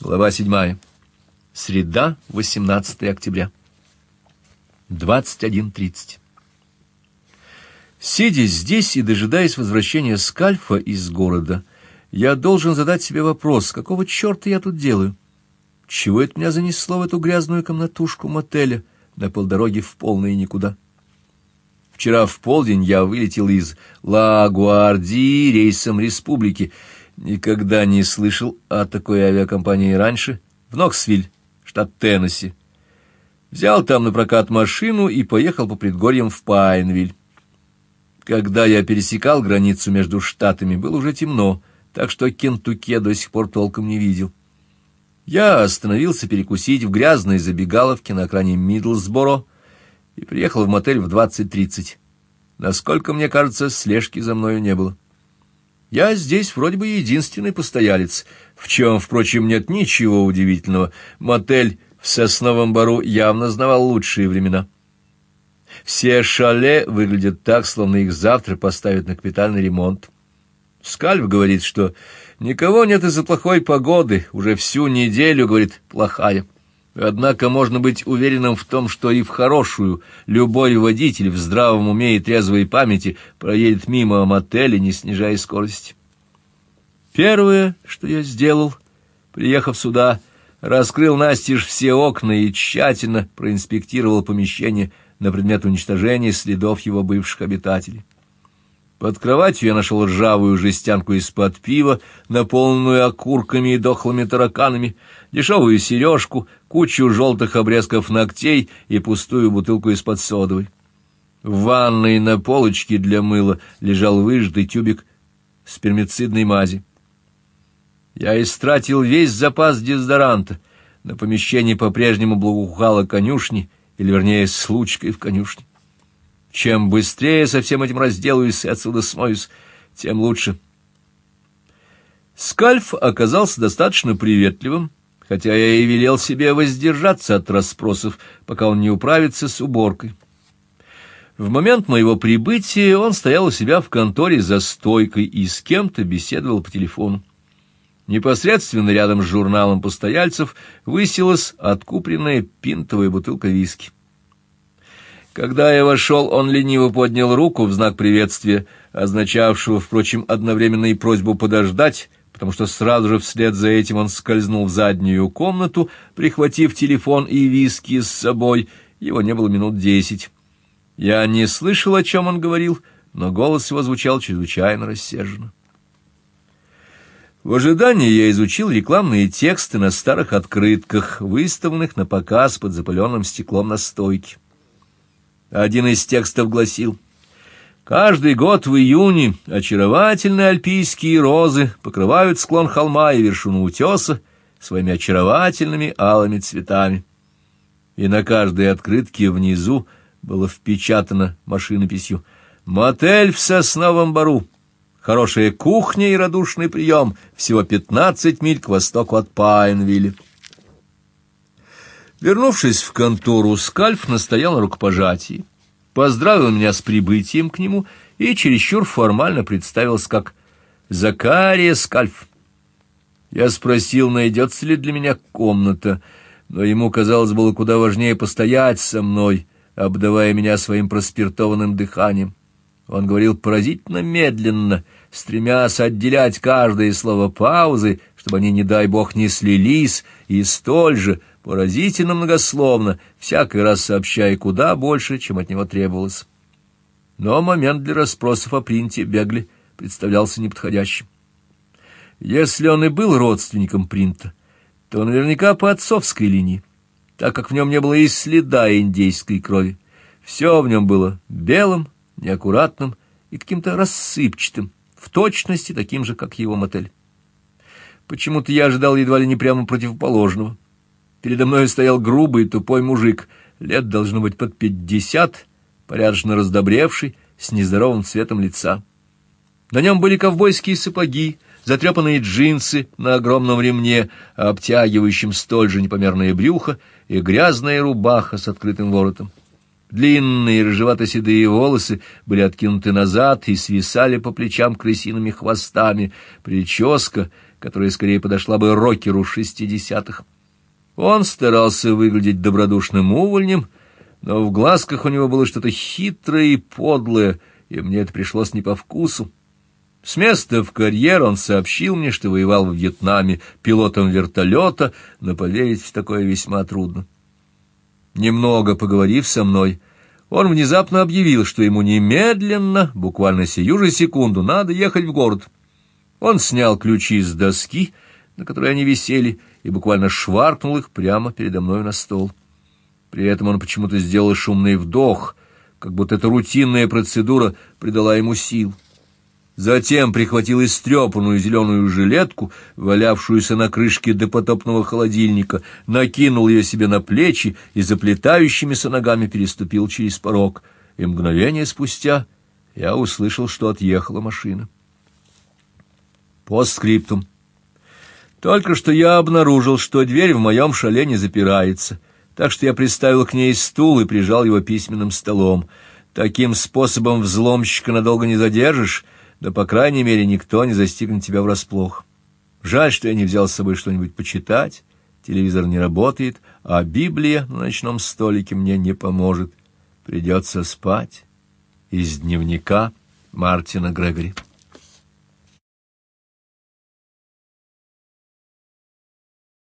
Глава 7. Среда, 18 октября. 21.30. Сидя здесь и дожидаясь возвращения Скальфа из города, я должен задать себе вопрос, какого черта я тут делаю? Чего это меня занесло в эту грязную комнатушку мотеля на полдороги в полное никуда? Вчера в полдень я вылетел из Ла-Гуарди рейсом Республики. Никогда не слышал о такой авиакомпании раньше. В Ноксвиль, штат Теннесси. Взял там на прокат машину и поехал по предгорьям в Пайнвиль. Когда я пересекал границу между штатами, было уже темно, так что Кентукки до сих пор толком не видел. Я остановился перекусить в грязной забегаловке на окраине Мидлсборо, и приехал в мотель в 20:30. Насколько мне кажется, слежки за мною не было. Я здесь вроде бы единственный постоялец, в чем, впрочем, нет ничего удивительного. Мотель в Сосновом бару явно знавал лучшие времена. Все шале выглядят так, словно их завтра поставят на капитальный ремонт. Скальв говорит, что никого нет из-за плохой погоды, уже всю неделю, говорит, плохая. Однако можно быть уверенным в том, что и в хорошую любой водитель в здравом уме и трезвой памяти проедет мимо мотеля, не снижая скорости. Первое, что я сделал, приехав сюда, раскрыл настежь все окна и тщательно проинспектировал помещение на предмет уничтожения следов его бывших обитателей. Под кроватью я нашел ржавую жестянку из-под пива, наполненную окурками и дохлыми тараканами, дешевую сережку, кучу желтых обрезков ногтей и пустую бутылку из-под содовой. В ванной на полочке для мыла лежал выжатый тюбик спермицидной мази. Я истратил весь запас дезодоранта. На помещении по-прежнему благоухало конюшни, или вернее, случкой в конюшне. Чем быстрее со всем этим разделаюсь и отсюда смоюсь, тем лучше. Скальф оказался достаточно приветливым, хотя я и велел себе воздержаться от расспросов, пока он не управится с уборкой. В момент моего прибытия он стоял у себя в конторе за стойкой и с кем-то беседовал по телефону. Непосредственно рядом с журналом постояльцев высилась откупленная пинтовая бутылка виски. Когда я вошел, он лениво поднял руку в знак приветствия, означавшего, впрочем, одновременно и просьбу подождать, потому что сразу же вслед за этим он скользнул в заднюю комнату, прихватив телефон и виски с собой. Его не было минут десять. Я не слышал, о чем он говорил, но голос его звучал чрезвычайно рассерженно. В ожидании я изучил рекламные тексты на старых открытках, выставленных на показ под запыленным стеклом на стойке. Один из текстов гласил: Каждый год в июне очаровательные альпийские розы покрывают склон холма и вершину утеса своими очаровательными алыми цветами. И на каждой открытке внизу было впечатано машинописью: "Мотель в Сосновом бару. Хорошая кухня и радушный прием. Всего пятнадцать миль к востоку от Пайнвилля". Вернувшись в контору, Скальф настоял на рукопожатии, поздравил меня с прибытием к нему и чересчур формально представился как Закария Скальф. Я спросил, найдется ли для меня комната, но ему, казалось, было куда важнее постоять со мной, обдавая меня своим проспиртованным дыханием. Он говорил поразительно медленно, стремясь отделять каждое слово паузы, чтобы они, не дай бог, не слились, и столь же поразительно многословно, всякий раз сообщая куда больше, чем от него требовалось. Но момент для расспросов о принте Бегли представлялся неподходящим. Если он и был родственником принта, то наверняка по отцовской линии, так как в нем не было и следа индейской крови. Все в нем было белым, неаккуратным и каким-то рассыпчатым, в точности таким же, как его мотель. Почему-то я ожидал едва ли не прямо противоположного. Передо мной стоял грубый тупой мужик, лет должно быть под пятьдесят, порядочно раздобревший, с нездоровым цветом лица. На нем были ковбойские сапоги, затрепанные джинсы на огромном ремне, обтягивающем столь же непомерное брюхо, и грязная рубаха с открытым воротом. Длинные рыжевато-седые волосы были откинуты назад и свисали по плечам крысиными хвостами. Прическа которая скорее подошла бы рокеру шестидесятых. Он старался выглядеть добродушным увольнем, но в глазках у него было что-то хитрое и подлое, и мне это пришлось не по вкусу. С места в карьер он сообщил мне, что воевал в Вьетнаме пилотом вертолета, но поверить в такое весьма трудно. Немного поговорив со мной, он внезапно объявил, что ему немедленно, буквально сию же секунду, надо ехать в город. Он снял ключи с доски, на которой они висели, и буквально шваркнул их прямо передо мной на стол. При этом он почему-то сделал шумный вдох, как будто эта рутинная процедура придала ему сил. Затем прихватил истрепанную зеленую жилетку, валявшуюся на крышке допотопного холодильника, накинул ее себе на плечи и заплетающимися ногами переступил через порог. И мгновение спустя я услышал, что отъехала машина. Постскриптум. Только что я обнаружил, что дверь в моем шале не запирается, так что я приставил к ней стул и прижал его письменным столом. Таким способом взломщика надолго не задержишь, да, по крайней мере, никто не застигнет тебя врасплох. Жаль, что я не взял с собой что-нибудь почитать. Телевизор не работает, а Библия на ночном столике мне не поможет. Придется спать. Из дневника Мартина Грегори.